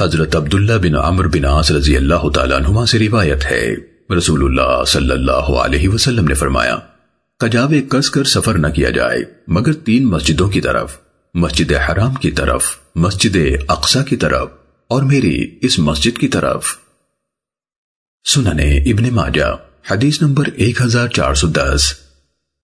حضرت عبداللہ بن عمر بن عاص رضی اللہ تعالیٰ عنہما سے روایت ہے۔ رسول اللہ صلی اللہ علیہ وسلم نے فرمایا کجاوے کس کر سفر نہ کیا جائے، مگر تین مسجدوں کی طرف، مسجد حرام کی طرف، مسجد اقصا کی طرف، اور میری اس مسجد کی طرف۔ سننے ابن ماجہ، حدیث نمبر ایک ہزار چار سو دس۔